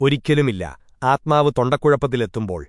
ഒരിക്കലുമില്ല. ആത്മാവ് തൊണ്ടക്കുഴപ്പത്തിലെത്തുമ്പോൾ